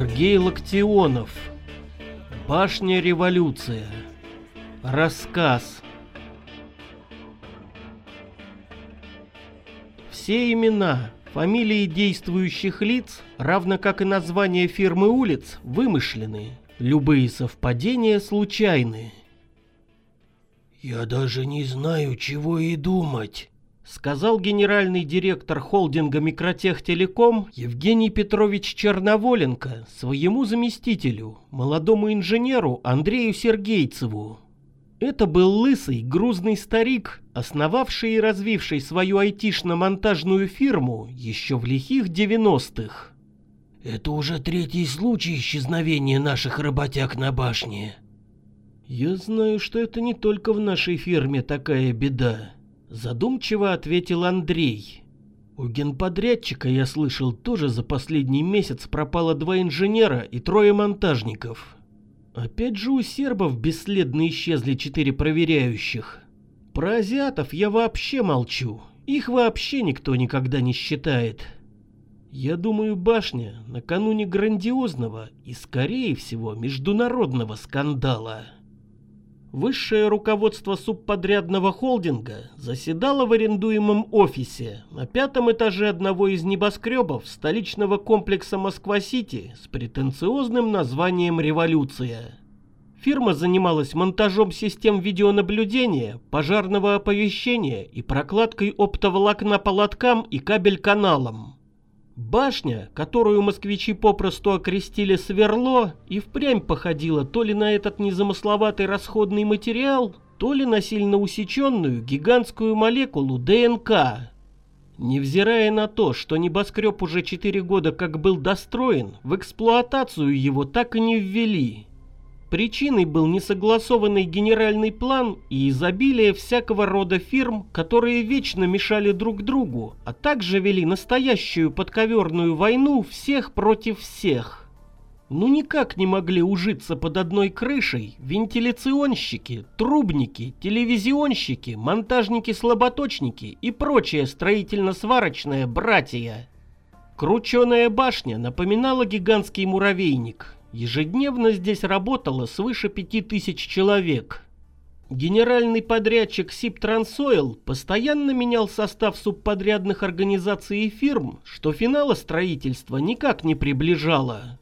Сергей Локтионов. Башня революция. Рассказ. Все имена, фамилии действующих лиц, равно как и названия фирмы улиц, вымышлены. Любые совпадения случайны. «Я даже не знаю, чего и думать», — сказал генеральный директор холдинга «Микротехтелеком» Евгений Петрович Черноволенко своему заместителю, молодому инженеру Андрею Сергейцеву. Это был лысый, грузный старик, основавший и развивший свою айтишно-монтажную фирму еще в лихих 90-х. «Это уже третий случай исчезновения наших работяг на башне», «Я знаю, что это не только в нашей фирме такая беда», — задумчиво ответил Андрей. «У генподрядчика, я слышал, тоже за последний месяц пропало два инженера и трое монтажников. Опять же у сербов бесследно исчезли четыре проверяющих. Про азиатов я вообще молчу, их вообще никто никогда не считает». Я думаю, башня накануне грандиозного и, скорее всего, международного скандала. Высшее руководство субподрядного холдинга заседало в арендуемом офисе на пятом этаже одного из небоскребов столичного комплекса Москва-Сити с претенциозным названием «Революция». Фирма занималась монтажом систем видеонаблюдения, пожарного оповещения и прокладкой оптоволокна по лоткам и кабель-каналам. Башня, которую москвичи попросту окрестили сверло, и впрямь походила то ли на этот незамысловатый расходный материал, то ли на сильно усеченную гигантскую молекулу ДНК. Невзирая на то, что небоскреб уже 4 года как был достроен, в эксплуатацию его так и не ввели. Причиной был несогласованный генеральный план и изобилие всякого рода фирм, которые вечно мешали друг другу, а также вели настоящую подковерную войну всех против всех. Ну никак не могли ужиться под одной крышей вентиляционщики, трубники, телевизионщики, монтажники-слаботочники и прочее строительно-сварочное братья. Крученая башня напоминала гигантский муравейник – Ежедневно здесь работало свыше пяти тысяч человек. Генеральный подрядчик Сибтрансойл постоянно менял состав субподрядных организаций и фирм, что финала строительства никак не приближало.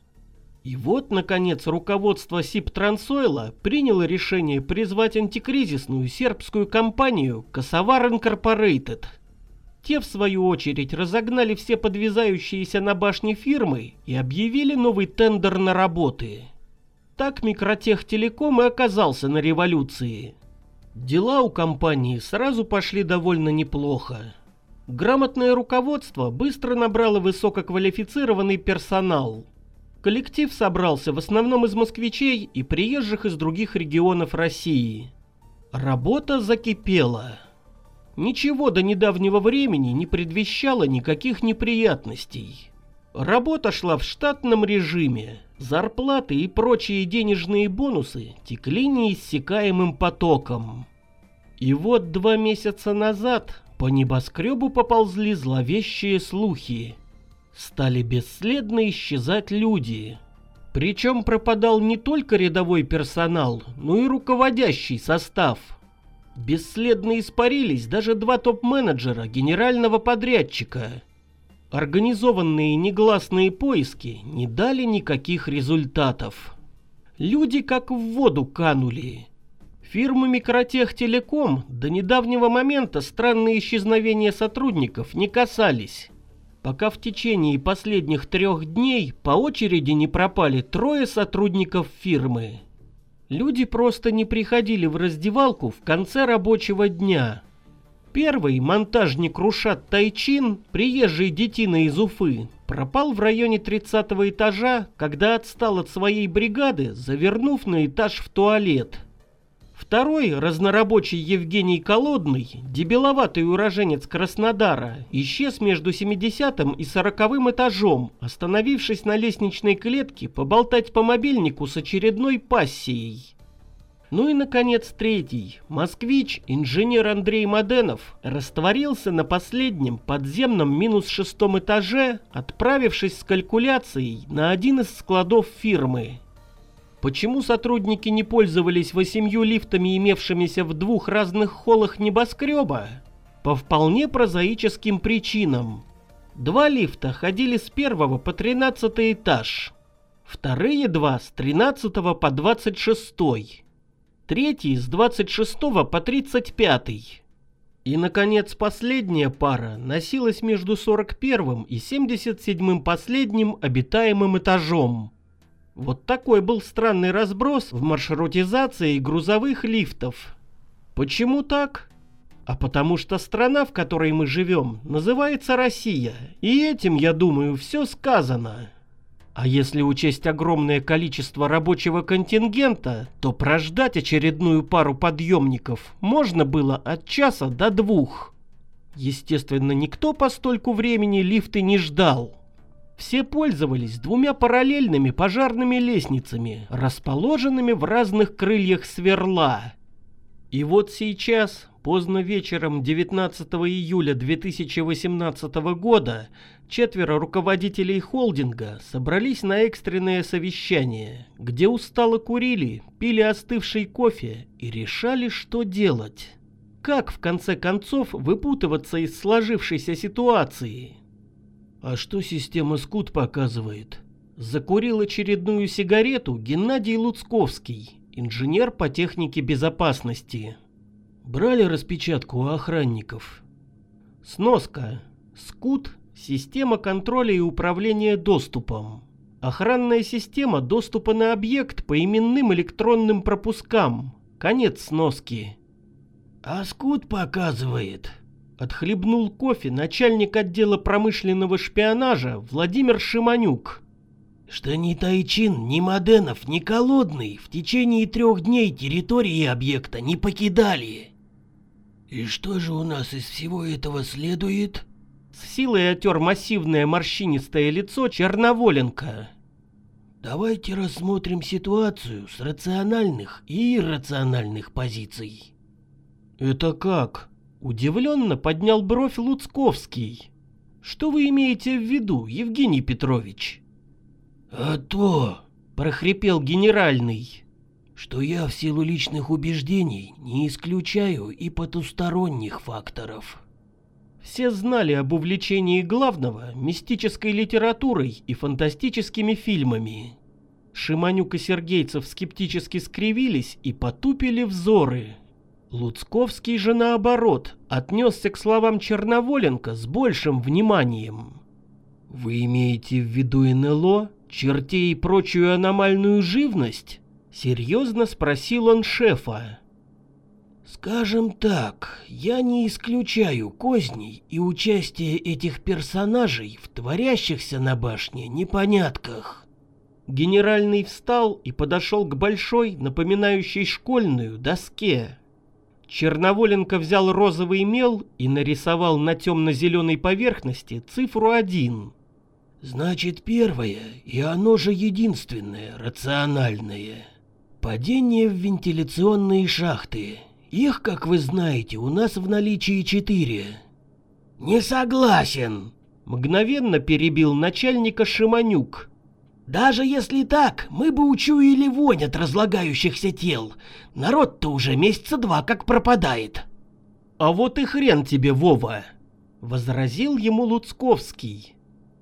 И вот, наконец, руководство Сибтрансойла приняло решение призвать антикризисную сербскую компанию Косовар Инкорпорейтед – те, в свою очередь, разогнали все подвязающиеся на башне фирмы и объявили новый тендер на работы. Так Микротехтелеком и оказался на революции. Дела у компании сразу пошли довольно неплохо. Грамотное руководство быстро набрало высококвалифицированный персонал. Коллектив собрался в основном из москвичей и приезжих из других регионов России. Работа закипела. Ничего до недавнего времени не предвещало никаких неприятностей. Работа шла в штатном режиме. Зарплаты и прочие денежные бонусы текли неиссякаемым потоком. И вот два месяца назад по небоскребу поползли зловещие слухи. Стали бесследно исчезать люди. Причем пропадал не только рядовой персонал, но и руководящий состав – Бесследно испарились даже два топ-менеджера генерального подрядчика. Организованные негласные поиски не дали никаких результатов. Люди как в воду канули. Фирмы Микротехтелеком до недавнего момента странные исчезновения сотрудников не касались. Пока в течение последних трех дней по очереди не пропали трое сотрудников фирмы. Люди просто не приходили в раздевалку в конце рабочего дня. Первый монтажник Рушат Тайчин, приезжий детина из Уфы, пропал в районе 30 этажа, когда отстал от своей бригады, завернув на этаж в туалет. Второй, разнорабочий Евгений Колодный, дебиловатый уроженец Краснодара, исчез между 70 и 40 этажом, остановившись на лестничной клетке поболтать по мобильнику с очередной пассией. Ну и, наконец, третий. Москвич, инженер Андрей Маденов, растворился на последнем подземном минус шестом этаже, отправившись с калькуляцией на один из складов фирмы. Почему сотрудники не пользовались восемью лифтами, имевшимися в двух разных холлах небоскреба? По вполне прозаическим причинам. Два лифта ходили с первого по тринадцатый этаж. Вторые два с тринадцатого по двадцать шестой третий с 26 по 35. И, наконец, последняя пара носилась между 41 и 77 последним обитаемым этажом. Вот такой был странный разброс в маршрутизации грузовых лифтов. Почему так? А потому что страна, в которой мы живем, называется Россия. И этим, я думаю, все сказано. А если учесть огромное количество рабочего контингента, то прождать очередную пару подъемников можно было от часа до двух. Естественно, никто по стольку времени лифты не ждал. Все пользовались двумя параллельными пожарными лестницами, расположенными в разных крыльях сверла. И вот сейчас, поздно вечером 19 июля 2018 года, четверо руководителей холдинга собрались на экстренное совещание, где устало курили, пили остывший кофе и решали, что делать. Как, в конце концов, выпутываться из сложившейся ситуации? А что система СКУТ показывает? Закурил очередную сигарету Геннадий Луцковский инженер по технике безопасности. Брали распечатку у охранников. Сноска. СКУТ – система контроля и управления доступом. Охранная система доступа на объект по именным электронным пропускам. Конец сноски. А СКУТ показывает. Отхлебнул кофе начальник отдела промышленного шпионажа Владимир Шиманюк что ни Тайчин, ни Маденов, ни Колодный в течение трех дней территории объекта не покидали. И что же у нас из всего этого следует? С силой отер массивное морщинистое лицо Черноволенко. Давайте рассмотрим ситуацию с рациональных и иррациональных позиций. Это как? Удивленно поднял бровь Луцковский. Что вы имеете в виду, Евгений Петрович? «А то!» — прохрипел генеральный. «Что я в силу личных убеждений не исключаю и потусторонних факторов». Все знали об увлечении главного мистической литературой и фантастическими фильмами. Шиманюк и Сергейцев скептически скривились и потупили взоры. Луцковский же наоборот отнесся к словам Черноволенко с большим вниманием. «Вы имеете в виду НЛО?» чертей и прочую аномальную живность? Серьезно спросил он шефа. Скажем так, я не исключаю козней и участие этих персонажей в творящихся на башне непонятках. Генеральный встал и подошел к большой, напоминающей школьную, доске. Черноволенко взял розовый мел и нарисовал на темно-зеленой поверхности цифру один. Значит, первое, и оно же единственное, рациональное. Падение в вентиляционные шахты. Их, как вы знаете, у нас в наличии четыре. Не согласен, мгновенно перебил начальника Шиманюк. Даже если так, мы бы учуяли вонь от разлагающихся тел. Народ-то уже месяца два как пропадает. А вот и хрен тебе, Вова, возразил ему Луцковский.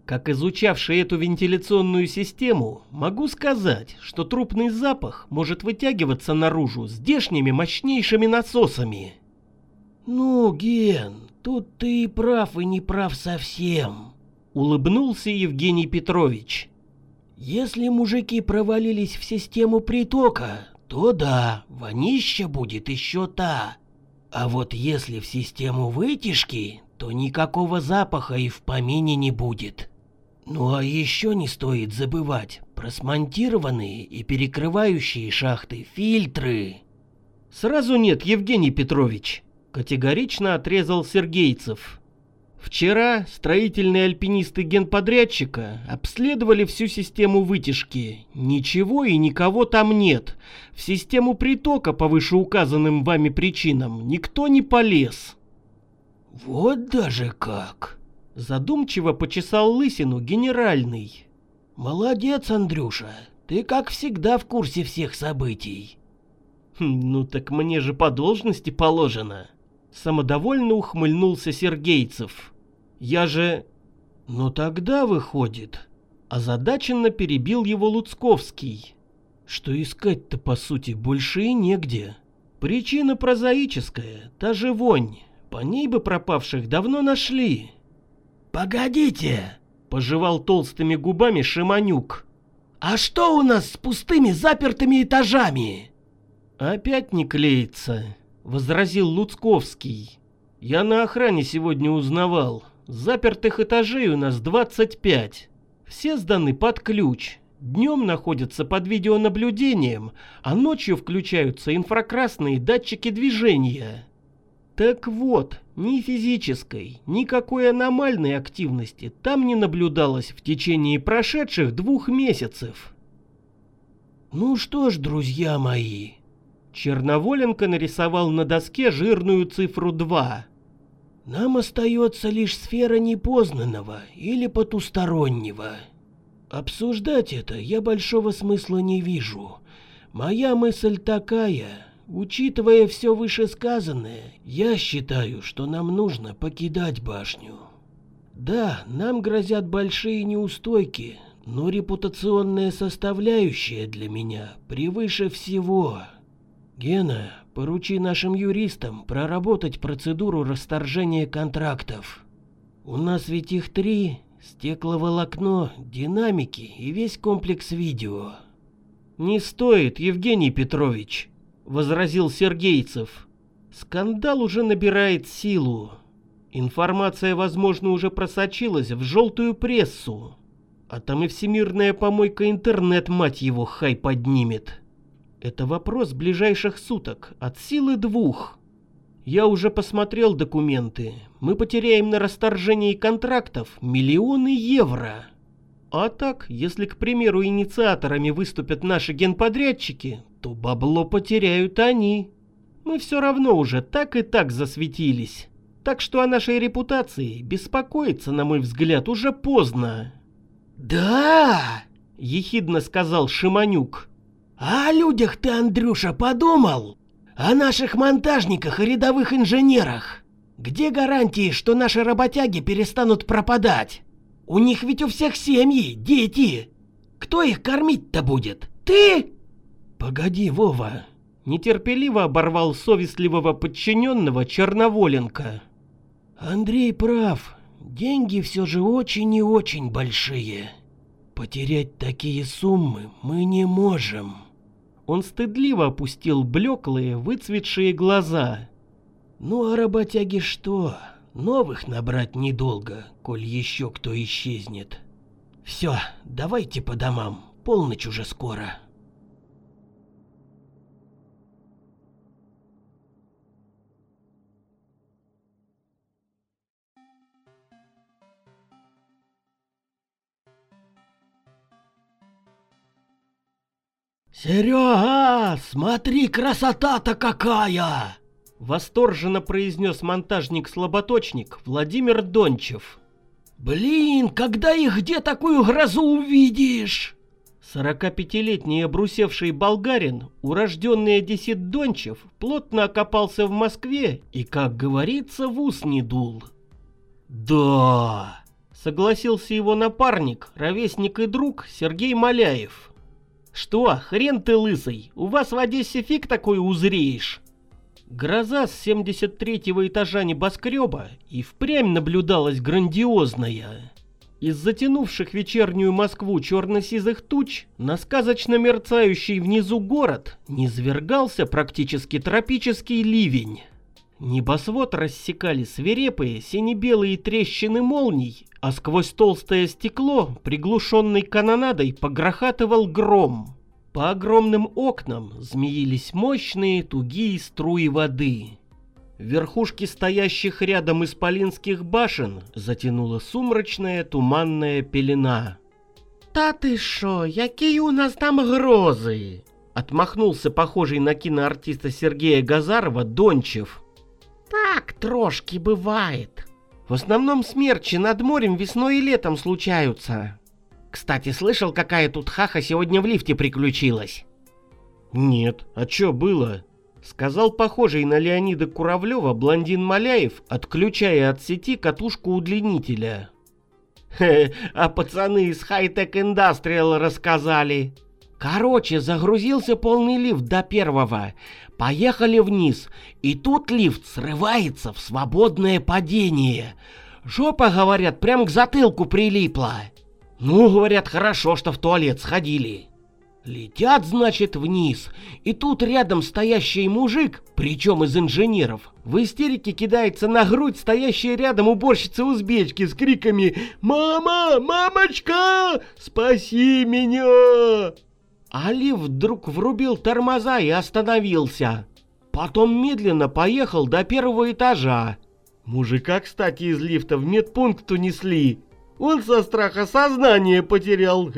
Как изучавший эту вентиляционную систему, могу сказать, что трупный запах может вытягиваться наружу здешними мощнейшими насосами. «Ну, Ген, тут ты и прав, и не прав совсем», — улыбнулся Евгений Петрович. «Если мужики провалились в систему притока, то да, вонища будет еще та. А вот если в систему вытяжки, то никакого запаха и в помине не будет». Ну а еще не стоит забывать про смонтированные и перекрывающие шахты фильтры. Сразу нет, Евгений Петрович, категорично отрезал Сергейцев. Вчера строительные альпинисты генподрядчика обследовали всю систему вытяжки. Ничего и никого там нет. В систему притока по вышеуказанным вами причинам никто не полез. Вот даже как. Задумчиво почесал лысину генеральный. Молодец, Андрюша. Ты как всегда в курсе всех событий. Хм, ну так мне же по должности положено. Самодовольно ухмыльнулся Сергейцев. Я же... Ну тогда выходит. Озадаченно перебил его Луцковский. Что искать-то по сути больше и негде. Причина прозаическая, та же вонь. По ней бы пропавших давно нашли. Погодите, пожевал толстыми губами Шиманюк. А что у нас с пустыми запертыми этажами? Опять не клеится, возразил Луцковский. Я на охране сегодня узнавал. Запертых этажей у нас 25. Все сданы под ключ. Днем находятся под видеонаблюдением, а ночью включаются инфракрасные датчики движения. Так вот, ни физической, никакой аномальной активности там не наблюдалось в течение прошедших двух месяцев. Ну что ж, друзья мои, Черноволенко нарисовал на доске жирную цифру 2. Нам остается лишь сфера непознанного или потустороннего. Обсуждать это я большого смысла не вижу. Моя мысль такая, учитывая все вышесказанное, я считаю, что нам нужно покидать башню. Да, нам грозят большие неустойки, но репутационная составляющая для меня превыше всего. Гена, поручи нашим юристам проработать процедуру расторжения контрактов. У нас ведь их три, стекловолокно, динамики и весь комплекс видео. Не стоит, Евгений Петрович, возразил Сергейцев. Скандал уже набирает силу. Информация, возможно, уже просочилась в желтую прессу. А там и всемирная помойка интернет, мать его, хай поднимет. Это вопрос ближайших суток, от силы двух. Я уже посмотрел документы. Мы потеряем на расторжении контрактов миллионы евро. А так, если, к примеру, инициаторами выступят наши генподрядчики, то бабло потеряют они. Мы все равно уже так и так засветились. Так что о нашей репутации беспокоиться, на мой взгляд, уже поздно. «Да!» — ехидно сказал Шиманюк. А о людях ты, Андрюша, подумал? О наших монтажниках и рядовых инженерах? Где гарантии, что наши работяги перестанут пропадать? У них ведь у всех семьи, дети. Кто их кормить-то будет? Ты? Погоди, Вова. Нетерпеливо оборвал совестливого подчиненного Черноволенко. Андрей прав. Деньги все же очень и очень большие. Потерять такие суммы мы не можем. Он стыдливо опустил блеклые, выцветшие глаза. «Ну а работяги что? Новых набрать недолго, коль еще кто исчезнет. Все, давайте по домам, полночь уже скоро». «Серега, смотри, красота-то какая!» Восторженно произнес монтажник-слаботочник Владимир Дончев. «Блин, когда и где такую грозу увидишь?» 45-летний обрусевший болгарин, урожденный одессит Дончев, плотно окопался в Москве и, как говорится, в ус не дул. «Да!» — согласился его напарник, ровесник и друг Сергей Маляев. Что, хрен ты лысый, у вас в Одессе фиг такой узреешь? Гроза с 73-го этажа небоскреба и впрямь наблюдалась грандиозная. Из затянувших вечернюю Москву черно-сизых туч на сказочно мерцающий внизу город низвергался практически тропический ливень. Небосвод рассекали свирепые сине-белые трещины молний, а сквозь толстое стекло, приглушенной канонадой, погрохатывал гром. По огромным окнам змеились мощные тугие струи воды. Верхушки стоящих рядом исполинских башен затянула сумрачная туманная пелена. «Та ты шо, какие у нас там грозы?» Отмахнулся похожий на киноартиста Сергея Газарова Дончев. «Так трошки бывает. В основном смерчи над морем весной и летом случаются. Кстати, слышал, какая тут хаха сегодня в лифте приключилась?» «Нет, а чё было?» Сказал похожий на Леонида Куравлева блондин Маляев, отключая от сети катушку удлинителя. Хе, а пацаны из High-Tech Industrial рассказали. Короче, загрузился полный лифт до первого. Поехали вниз, и тут лифт срывается в свободное падение. Жопа, говорят, прям к затылку прилипла. Ну, говорят, хорошо, что в туалет сходили. Летят, значит, вниз, и тут рядом стоящий мужик, причем из инженеров, в истерике кидается на грудь стоящей рядом уборщицы-узбечки с криками «Мама! Мамочка! Спаси меня!» Али вдруг врубил тормоза и остановился. Потом медленно поехал до первого этажа. Мужика, кстати, из лифта в медпункт унесли. Он со страха сознание потерял.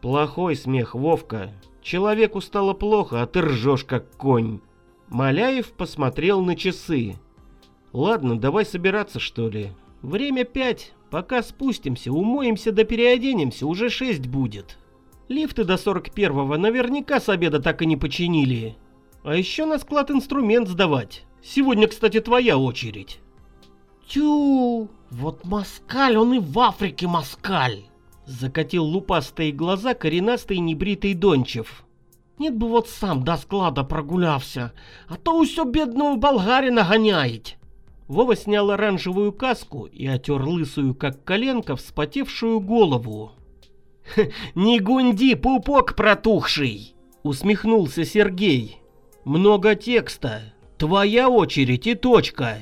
Плохой смех, Вовка. Человеку стало плохо, а ты ржешь как конь. Маляев посмотрел на часы. Ладно, давай собираться, что ли. Время пять. Пока спустимся, умоемся да переоденемся, уже шесть будет. Лифты до 41-го наверняка с обеда так и не починили. А еще на склад инструмент сдавать. Сегодня, кстати, твоя очередь. Тю, вот москаль, он и в Африке москаль. Закатил лупастые глаза коренастый небритый Дончев. Нет бы вот сам до склада прогулявся, а то усё бедного болгарина гоняет. Вова снял оранжевую каску и отер лысую, как коленка, вспотевшую голову. «Не гунди, пупок протухший!» — усмехнулся Сергей. «Много текста. Твоя очередь и точка».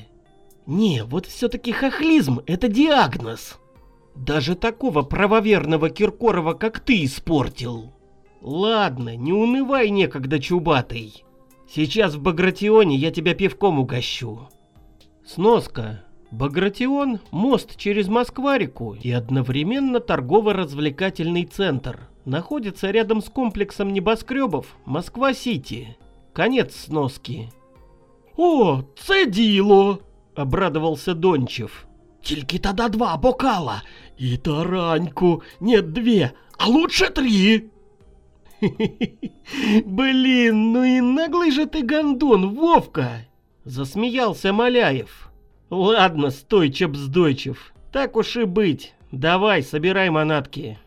Не, вот все-таки хохлизм — это диагноз. Даже такого правоверного Киркорова, как ты, испортил. Ладно, не унывай некогда, чубатый. Сейчас в Багратионе я тебя пивком угощу. Сноска. Багратион – мост через Москва-реку и одновременно торгово-развлекательный центр. Находится рядом с комплексом небоскребов Москва-Сити. Конец сноски. «О, це діло!» — обрадовался Дончев. «Тільки тогда два бокала и тараньку, нет две, а лучше три!» «Блин, ну и наглый же ты гондон, Вовка!» — засмеялся Маляев. «Ладно, стойче бздойчев, так уж и быть, давай, собирай манатки».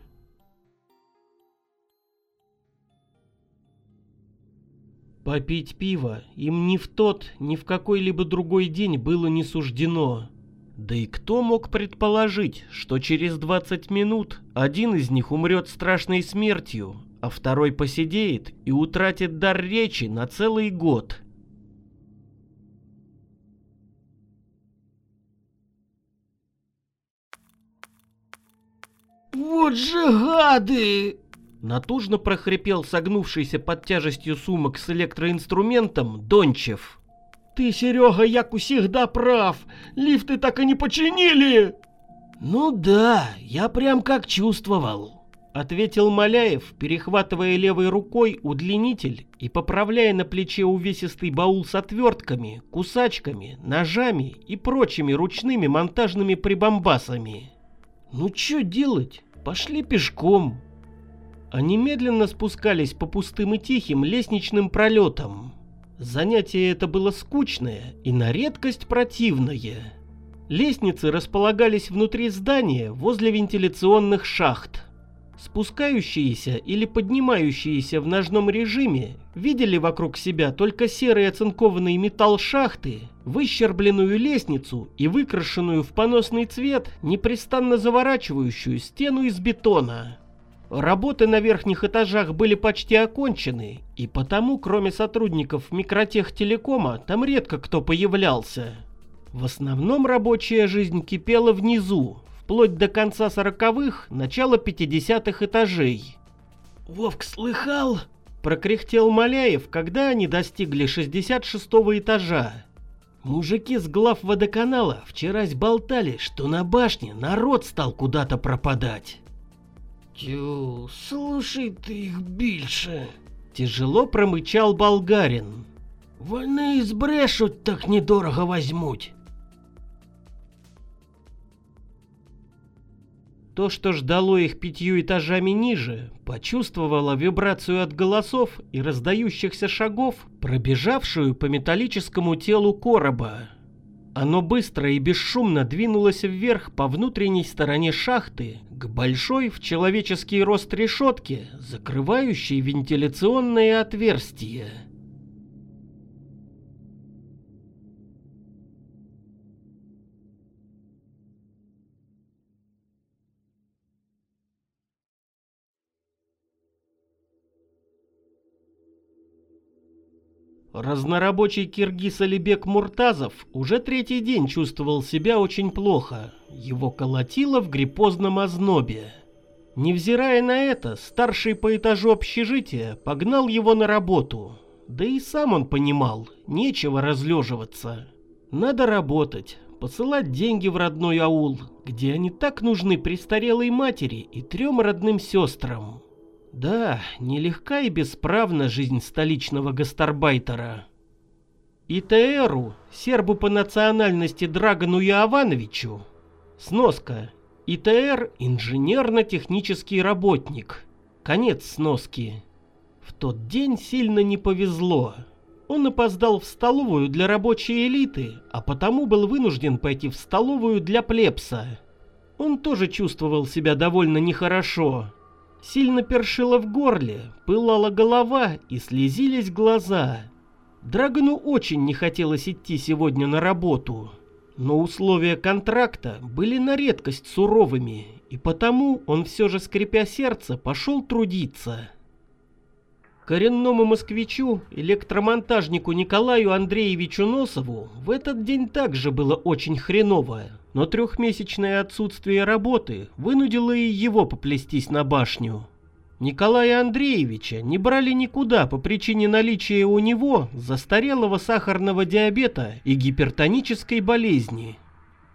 Попить пиво им ни в тот, ни в какой-либо другой день было не суждено. Да и кто мог предположить, что через 20 минут один из них умрет страшной смертью, а второй посидеет и утратит дар речи на целый год. «Вот же гады!» Натужно прохрипел согнувшийся под тяжестью сумок с электроинструментом Дончев. «Ты, Серега, як всегда прав! Лифты так и не починили!» «Ну да, я прям как чувствовал», — ответил Маляев, перехватывая левой рукой удлинитель и поправляя на плече увесистый баул с отвертками, кусачками, ножами и прочими ручными монтажными прибамбасами. «Ну что делать? Пошли пешком». Они медленно спускались по пустым и тихим лестничным пролетам. Занятие это было скучное и на редкость противное. Лестницы располагались внутри здания возле вентиляционных шахт. Спускающиеся или поднимающиеся в ножном режиме видели вокруг себя только серый оцинкованный металл шахты, выщербленную лестницу и выкрашенную в поносный цвет непрестанно заворачивающую стену из бетона. Работы на верхних этажах были почти окончены, и потому, кроме сотрудников микротехтелекома, там редко кто появлялся. В основном рабочая жизнь кипела внизу, вплоть до конца сороковых, начала пятидесятых этажей. «Вовк слыхал?» прокряхтел Маляев, когда они достигли 66-го этажа. Мужики с глав водоканала вчерась болтали, что на башне народ стал куда-то пропадать. Тю, слушай ты их більше. Тяжело промычал болгарин. Вони збрешуть так недорого возьмуть. То, что ждало их пятью этажами ниже, почувствовало вибрацию от голосов и раздающихся шагов, пробежавшую по металлическому телу короба. Оно быстро и бесшумно двинулось вверх по внутренней стороне шахты к большой в человеческий рост решетке, закрывающей вентиляционное отверстие. Разнорабочий киргиз Алибек Муртазов уже третий день чувствовал себя очень плохо. Его колотило в гриппозном ознобе. Невзирая на это, старший по этажу общежития погнал его на работу. Да и сам он понимал, нечего разлеживаться. Надо работать, посылать деньги в родной аул, где они так нужны престарелой матери и трем родным сестрам. Да, нелегка и бесправна жизнь столичного гастарбайтера. ИТРу, сербу по национальности Драгону Иовановичу, сноска, ИТР – инженерно-технический работник, конец сноски. В тот день сильно не повезло. Он опоздал в столовую для рабочей элиты, а потому был вынужден пойти в столовую для плебса. Он тоже чувствовал себя довольно нехорошо, Сильно першило в горле, пылала голова и слезились глаза. Драгону очень не хотелось идти сегодня на работу, но условия контракта были на редкость суровыми, и потому он все же, скрипя сердце, пошел трудиться. Коренному москвичу, электромонтажнику Николаю Андреевичу Носову в этот день также было очень хреново, но трехмесячное отсутствие работы вынудило и его поплестись на башню. Николая Андреевича не брали никуда по причине наличия у него застарелого сахарного диабета и гипертонической болезни.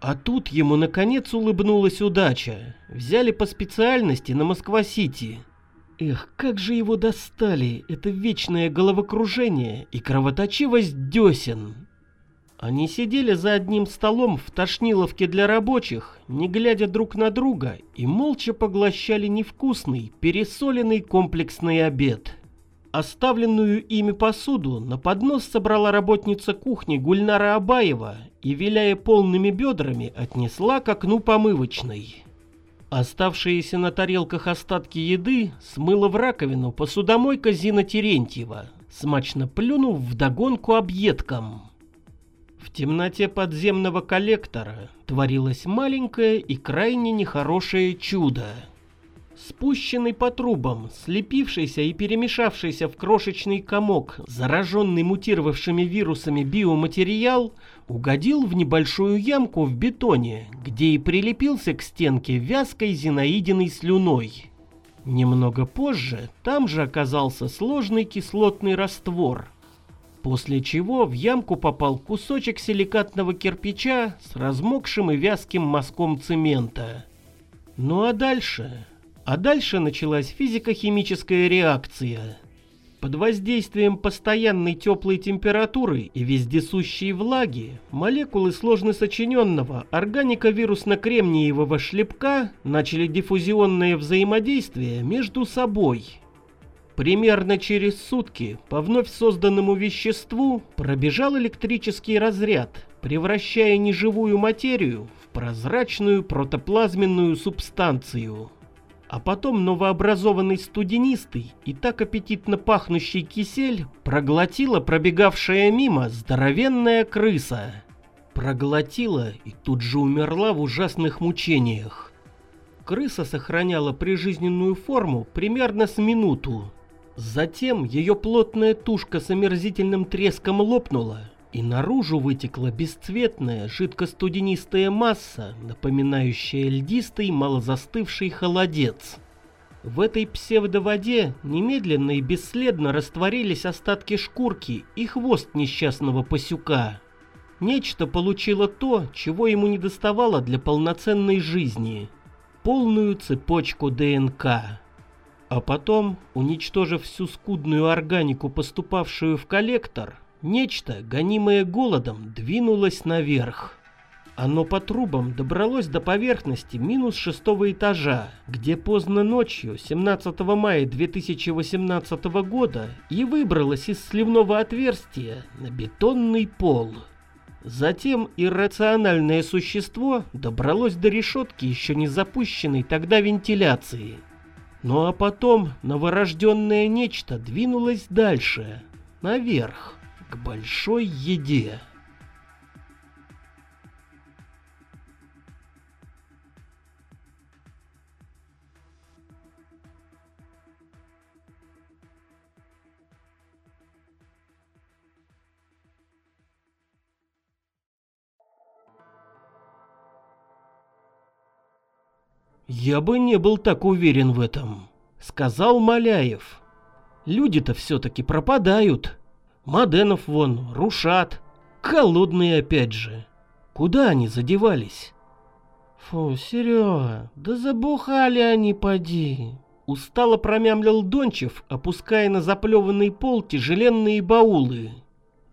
А тут ему наконец улыбнулась удача. Взяли по специальности на Москва-Сити – Эх, как же его достали, это вечное головокружение и кровоточивость десен. Они сидели за одним столом в тошниловке для рабочих, не глядя друг на друга, и молча поглощали невкусный, пересоленный комплексный обед. Оставленную ими посуду на поднос собрала работница кухни Гульнара Абаева и, виляя полными бедрами, отнесла к окну помывочной. Оставшиеся на тарелках остатки еды смыла в раковину посудомойка Зина Терентьева, смачно плюнув вдогонку объедкам. В темноте подземного коллектора творилось маленькое и крайне нехорошее чудо. Спущенный по трубам, слепившийся и перемешавшийся в крошечный комок, зараженный мутировавшими вирусами биоматериал, угодил в небольшую ямку в бетоне, где и прилепился к стенке вязкой зинаидиной слюной. Немного позже там же оказался сложный кислотный раствор, после чего в ямку попал кусочек силикатного кирпича с размокшим и вязким мазком цемента. Ну а дальше... А дальше началась физико-химическая реакция. Под воздействием постоянной теплой температуры и вездесущей влаги молекулы сложно сочиненного органико-вирусно-кремниевого шлепка начали диффузионное взаимодействие между собой. Примерно через сутки по вновь созданному веществу пробежал электрический разряд, превращая неживую материю в прозрачную протоплазменную субстанцию а потом новообразованный студенистый и так аппетитно пахнущий кисель проглотила пробегавшая мимо здоровенная крыса. Проглотила и тут же умерла в ужасных мучениях. Крыса сохраняла прижизненную форму примерно с минуту. Затем ее плотная тушка с омерзительным треском лопнула, и наружу вытекла бесцветная жидкостуденистая масса, напоминающая льдистый малозастывший холодец. В этой псевдоводе немедленно и бесследно растворились остатки шкурки и хвост несчастного пасюка. Нечто получило то, чего ему не доставало для полноценной жизни – полную цепочку ДНК. А потом, уничтожив всю скудную органику, поступавшую в коллектор, нечто, гонимое голодом, двинулось наверх. Оно по трубам добралось до поверхности минус шестого этажа, где поздно ночью 17 мая 2018 года и выбралось из сливного отверстия на бетонный пол. Затем иррациональное существо добралось до решетки еще не запущенной тогда вентиляции. Ну а потом новорожденное нечто двинулось дальше, наверх, к большой еде. «Я бы не был так уверен в этом», — сказал Маляев. «Люди-то все-таки пропадают. Маденов вон, рушат. Холодные опять же. Куда они задевались?» «Фу, Серега, да забухали они, поди!» Устало промямлил Дончев, опуская на заплеванный пол тяжеленные баулы.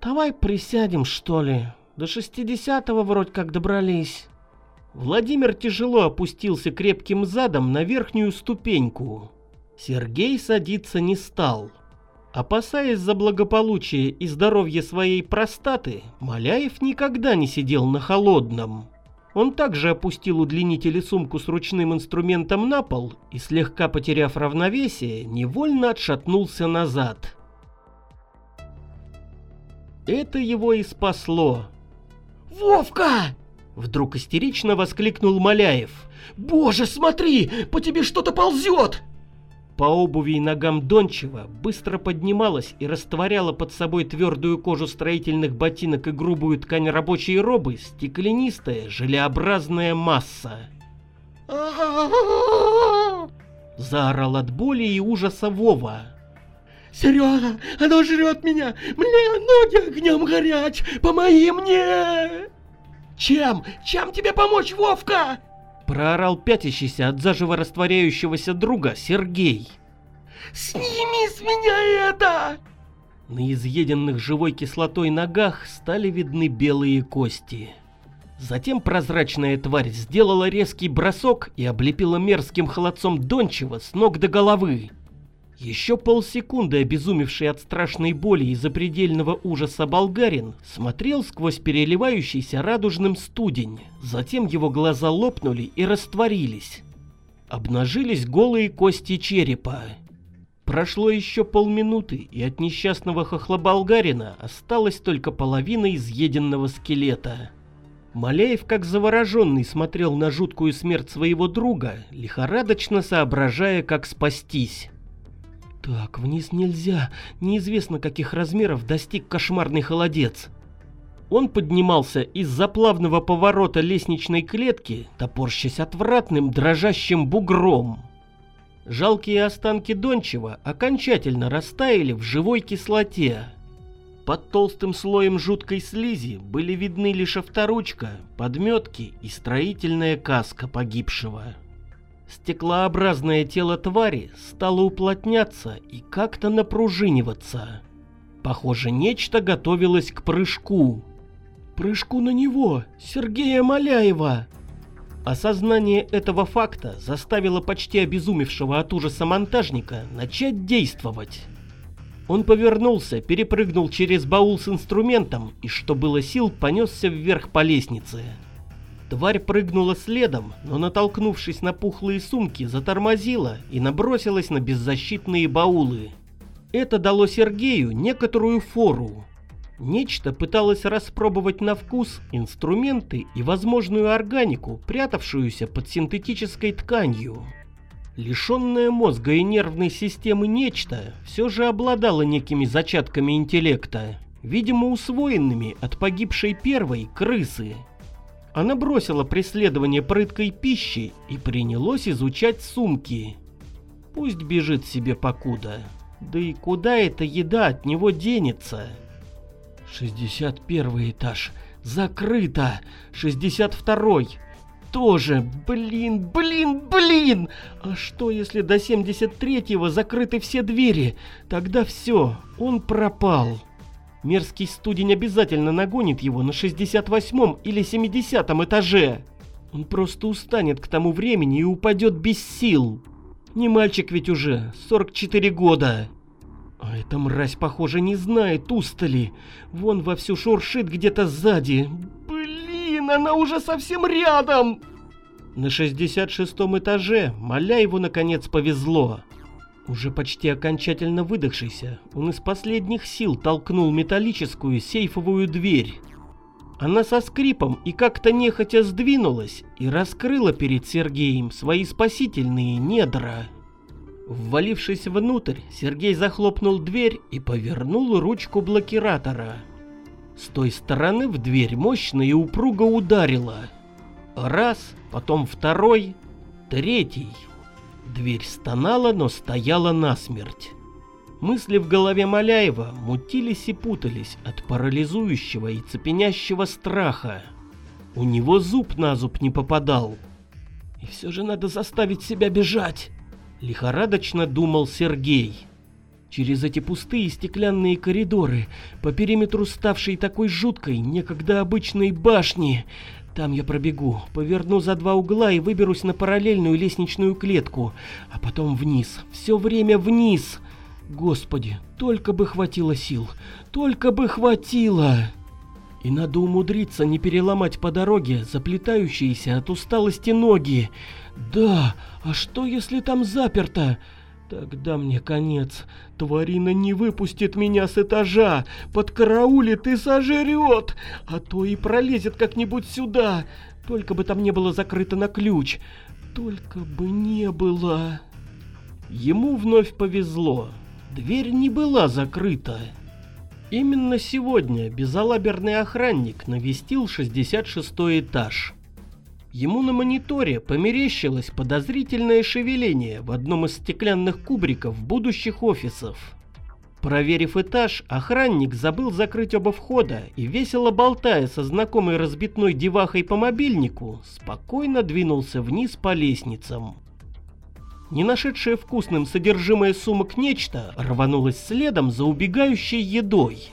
«Давай присядем, что ли? До шестидесятого вроде как добрались». Владимир тяжело опустился крепким задом на верхнюю ступеньку. Сергей садиться не стал. Опасаясь за благополучие и здоровье своей простаты, Маляев никогда не сидел на холодном. Он также опустил удлинитель и сумку с ручным инструментом на пол и, слегка потеряв равновесие, невольно отшатнулся назад. Это его и спасло. «Вовка!» Вдруг истерично воскликнул Маляев. «Боже, смотри, по тебе что-то ползет!» По обуви и ногам Дончева быстро поднималась и растворяла под собой твердую кожу строительных ботинок и грубую ткань рабочей робы стеклянистая желеобразная масса. Заорал от боли и ужаса Вова. «Серега, оно жрет меня! Мне ноги огнем горять! Помоги мне!» «Чем? Чем тебе помочь, Вовка?» Проорал пятящийся от заживо растворяющегося друга Сергей. «Сними с меня это!» На изъеденных живой кислотой ногах стали видны белые кости. Затем прозрачная тварь сделала резкий бросок и облепила мерзким холодцом Дончева с ног до головы. Еще полсекунды обезумевший от страшной боли и запредельного ужаса болгарин смотрел сквозь переливающийся радужным студень. Затем его глаза лопнули и растворились. Обнажились голые кости черепа. Прошло еще полминуты, и от несчастного хохлоболгарина осталась только половина изъеденного скелета. Маляев, как завороженный, смотрел на жуткую смерть своего друга, лихорадочно соображая, как спастись. Так, вниз нельзя. Неизвестно, каких размеров достиг кошмарный холодец. Он поднимался из-за плавного поворота лестничной клетки, топорщась отвратным дрожащим бугром. Жалкие останки Дончева окончательно растаяли в живой кислоте. Под толстым слоем жуткой слизи были видны лишь авторучка, подметки и строительная каска погибшего. Стеклообразное тело твари стало уплотняться и как-то напружиниваться. Похоже, нечто готовилось к прыжку. Прыжку на него, Сергея Маляева! Осознание этого факта заставило почти обезумевшего от ужаса монтажника начать действовать. Он повернулся, перепрыгнул через баул с инструментом и, что было сил, понесся вверх по лестнице. Тварь прыгнула следом, но натолкнувшись на пухлые сумки, затормозила и набросилась на беззащитные баулы. Это дало Сергею некоторую фору. Нечто пыталось распробовать на вкус инструменты и возможную органику, прятавшуюся под синтетической тканью. Лишенное мозга и нервной системы нечто все же обладало некими зачатками интеллекта, видимо усвоенными от погибшей первой крысы. Она бросила преследование прыткой пищи и принялось изучать сумки. Пусть бежит себе покуда. Да и куда эта еда от него денется? 61 этаж. Закрыто. 62 тоже. Блин, блин, блин. А что если до 73-го закрыты все двери? Тогда все, он пропал. Мерзкий студень обязательно нагонит его на 68-м или 70-м этаже. Он просто устанет к тому времени и упадет без сил. Не мальчик ведь уже, 44 года. А эта мразь, похоже, не знает устали. Вон вовсю шуршит где-то сзади. Блин, она уже совсем рядом! На 66-м этаже Маляеву наконец повезло. Уже почти окончательно выдохшийся, он из последних сил толкнул металлическую сейфовую дверь. Она со скрипом и как-то нехотя сдвинулась и раскрыла перед Сергеем свои спасительные недра. Ввалившись внутрь, Сергей захлопнул дверь и повернул ручку блокиратора. С той стороны в дверь мощно и упруго ударило. Раз, потом второй, третий. Дверь стонала, но стояла насмерть. Мысли в голове Маляева мутились и путались от парализующего и цепенящего страха. У него зуб на зуб не попадал. И все же надо заставить себя бежать. Лихорадочно думал Сергей. Через эти пустые стеклянные коридоры, по периметру ставшей такой жуткой, некогда обычной башни, там я пробегу, поверну за два угла и выберусь на параллельную лестничную клетку, а потом вниз, все время вниз. Господи, только бы хватило сил, только бы хватило. И надо умудриться не переломать по дороге заплетающиеся от усталости ноги. Да, а что если там заперто? Тогда мне конец. Тварина не выпустит меня с этажа, подкараулит и сожрет, а то и пролезет как-нибудь сюда. Только бы там не было закрыто на ключ. Только бы не было. Ему вновь повезло. Дверь не была закрыта. Именно сегодня безалаберный охранник навестил 66 этаж. Ему на мониторе померещилось подозрительное шевеление в одном из стеклянных кубриков будущих офисов. Проверив этаж, охранник забыл закрыть оба входа и, весело болтая со знакомой разбитной девахой по мобильнику, спокойно двинулся вниз по лестницам. Не нашедшее вкусным содержимое сумок нечто рванулось следом за убегающей едой.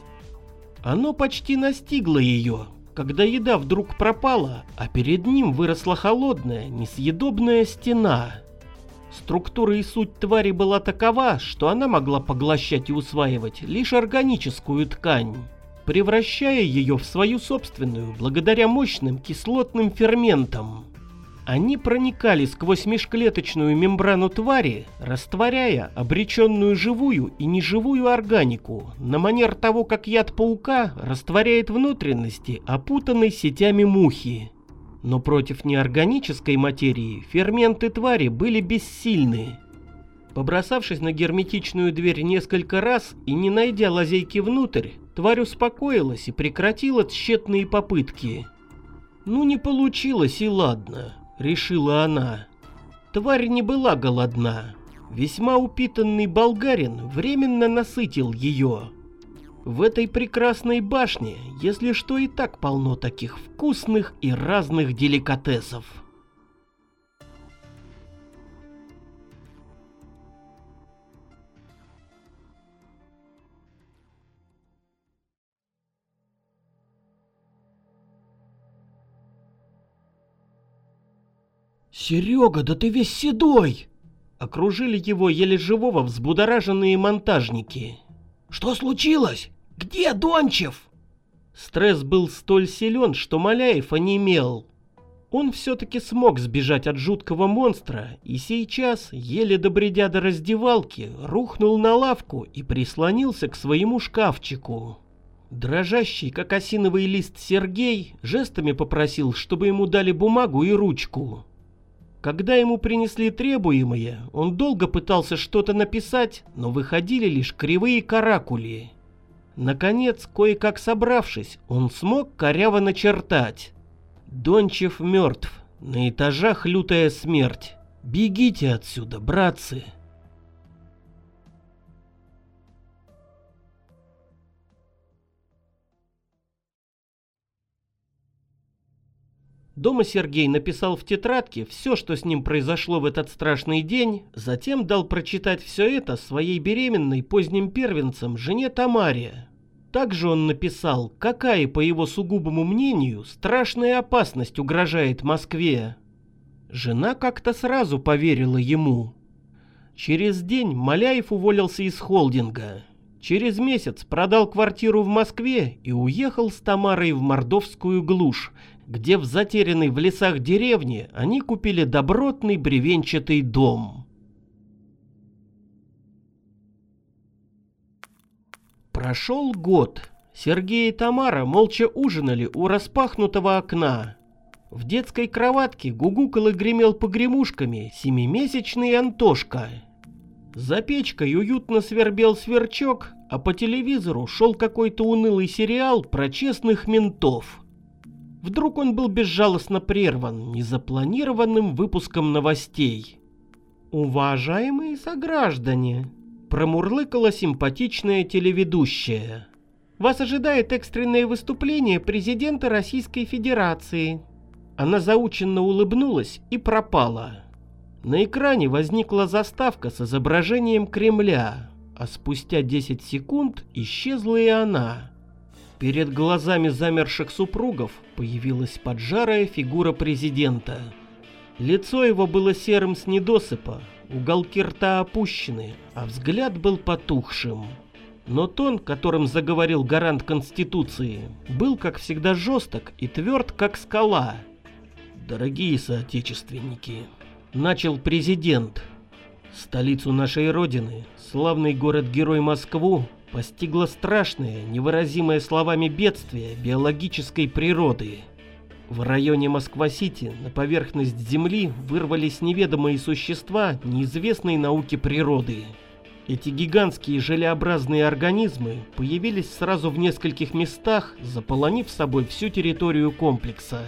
Оно почти настигло ее, когда еда вдруг пропала, а перед ним выросла холодная, несъедобная стена. Структура и суть твари была такова, что она могла поглощать и усваивать лишь органическую ткань, превращая ее в свою собственную благодаря мощным кислотным ферментам. Они проникали сквозь межклеточную мембрану твари, растворяя обреченную живую и неживую органику, на манер того, как яд паука растворяет внутренности, опутанной сетями мухи. Но против неорганической материи ферменты твари были бессильны. Побросавшись на герметичную дверь несколько раз и не найдя лазейки внутрь, тварь успокоилась и прекратила тщетные попытки. Ну не получилось и ладно решила она. Тварь не была голодна. Весьма упитанный болгарин временно насытил ее. В этой прекрасной башне, если что, и так полно таких вкусных и разных деликатесов. «Серега, да ты весь седой!» Окружили его еле живого взбудораженные монтажники. «Что случилось? Где Дончев?» Стресс был столь силен, что Маляев онемел. Он все-таки смог сбежать от жуткого монстра и сейчас, еле добредя до раздевалки, рухнул на лавку и прислонился к своему шкафчику. Дрожащий, как осиновый лист Сергей, жестами попросил, чтобы ему дали бумагу и ручку. Когда ему принесли требуемое, он долго пытался что-то написать, но выходили лишь кривые каракули. Наконец, кое-как собравшись, он смог коряво начертать. Дончев мертв, на этажах лютая смерть. Бегите отсюда, братцы. Дома Сергей написал в тетрадке все, что с ним произошло в этот страшный день, затем дал прочитать все это своей беременной поздним первенцем жене Тамаре. Также он написал, какая, по его сугубому мнению, страшная опасность угрожает Москве. Жена как-то сразу поверила ему. Через день Маляев уволился из холдинга. Через месяц продал квартиру в Москве и уехал с Тамарой в мордовскую глушь, где в затерянной в лесах деревне они купили добротный бревенчатый дом. Прошел год. Сергей и Тамара молча ужинали у распахнутого окна. В детской кроватке гугукал и гремел погремушками семимесячный Антошка. За печкой уютно свербел сверчок, а по телевизору шел какой-то унылый сериал про честных ментов. Вдруг он был безжалостно прерван незапланированным выпуском новостей. «Уважаемые сограждане!» – промурлыкала симпатичная телеведущая. «Вас ожидает экстренное выступление президента Российской Федерации». Она заученно улыбнулась и пропала. На экране возникла заставка с изображением Кремля, а спустя 10 секунд исчезла и она. Перед глазами замерших супругов появилась поджарая фигура президента. Лицо его было серым с недосыпа, уголки рта опущены, а взгляд был потухшим. Но тон, которым заговорил гарант Конституции, был, как всегда, жесток и тверд, как скала. «Дорогие соотечественники», — начал президент, — «столицу нашей Родины, славный город-герой Москву, постигло страшное, невыразимое словами бедствие биологической природы. В районе Москва-Сити на поверхность Земли вырвались неведомые существа неизвестной науки природы. Эти гигантские желеобразные организмы появились сразу в нескольких местах, заполонив собой всю территорию комплекса.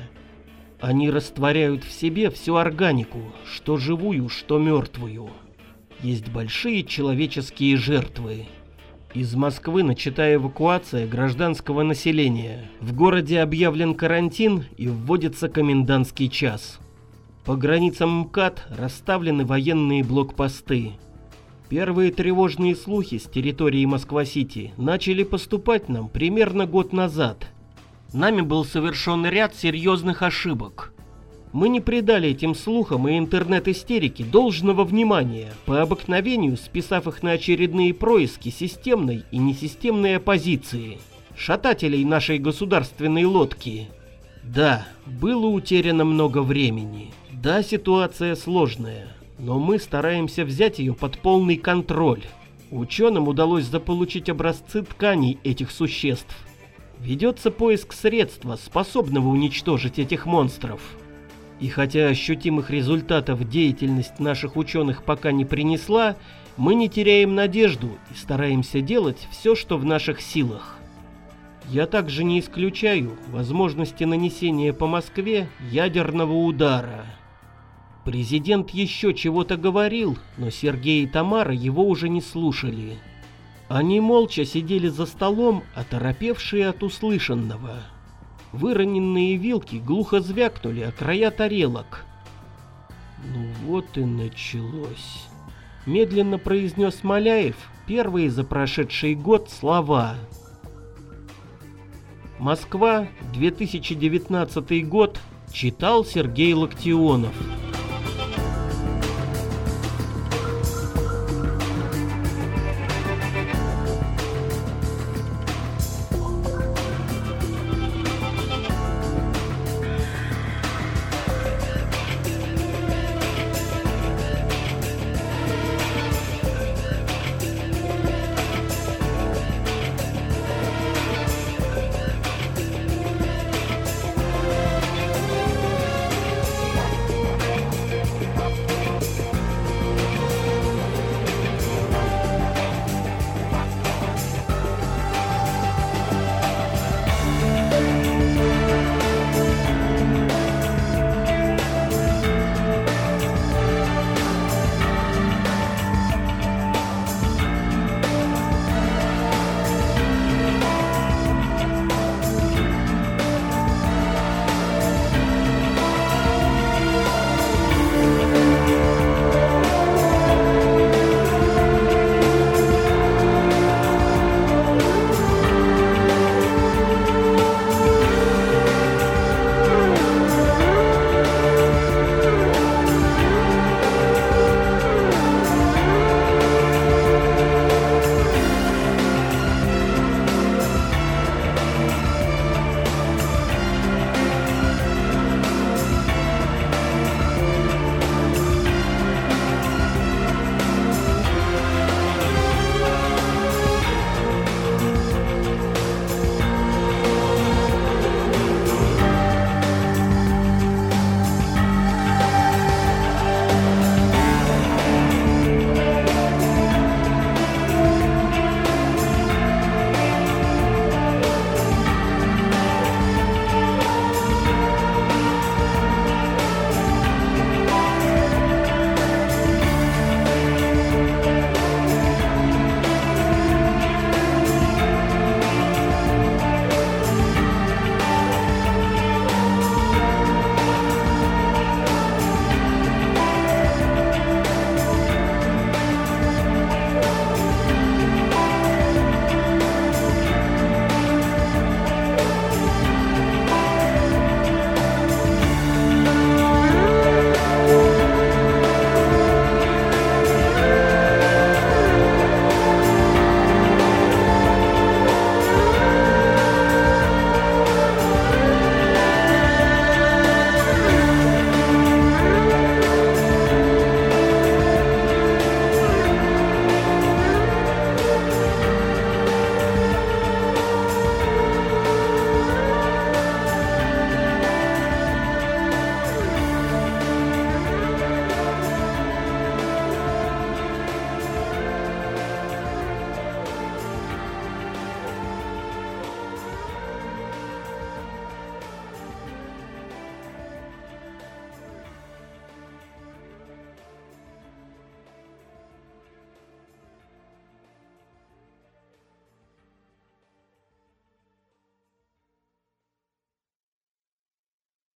Они растворяют в себе всю органику, что живую, что мертвую. Есть большие человеческие жертвы. Из Москвы начата эвакуация гражданского населения. В городе объявлен карантин и вводится комендантский час. По границам МКАД расставлены военные блокпосты. Первые тревожные слухи с территории Москва-Сити начали поступать нам примерно год назад. Нами был совершен ряд серьезных ошибок мы не придали этим слухам и интернет-истерике должного внимания, по обыкновению списав их на очередные происки системной и несистемной оппозиции, шатателей нашей государственной лодки. Да, было утеряно много времени. Да, ситуация сложная, но мы стараемся взять ее под полный контроль. Ученым удалось заполучить образцы тканей этих существ. Ведется поиск средства, способного уничтожить этих монстров. И хотя ощутимых результатов деятельность наших ученых пока не принесла, мы не теряем надежду и стараемся делать все, что в наших силах. Я также не исключаю возможности нанесения по Москве ядерного удара. Президент еще чего-то говорил, но Сергей и Тамара его уже не слушали. Они молча сидели за столом, оторопевшие от услышанного. Выроненные вилки глухо звякнули о края тарелок. «Ну вот и началось», — медленно произнес Маляев первые за прошедший год слова. Москва, 2019 год, читал Сергей Локтионов.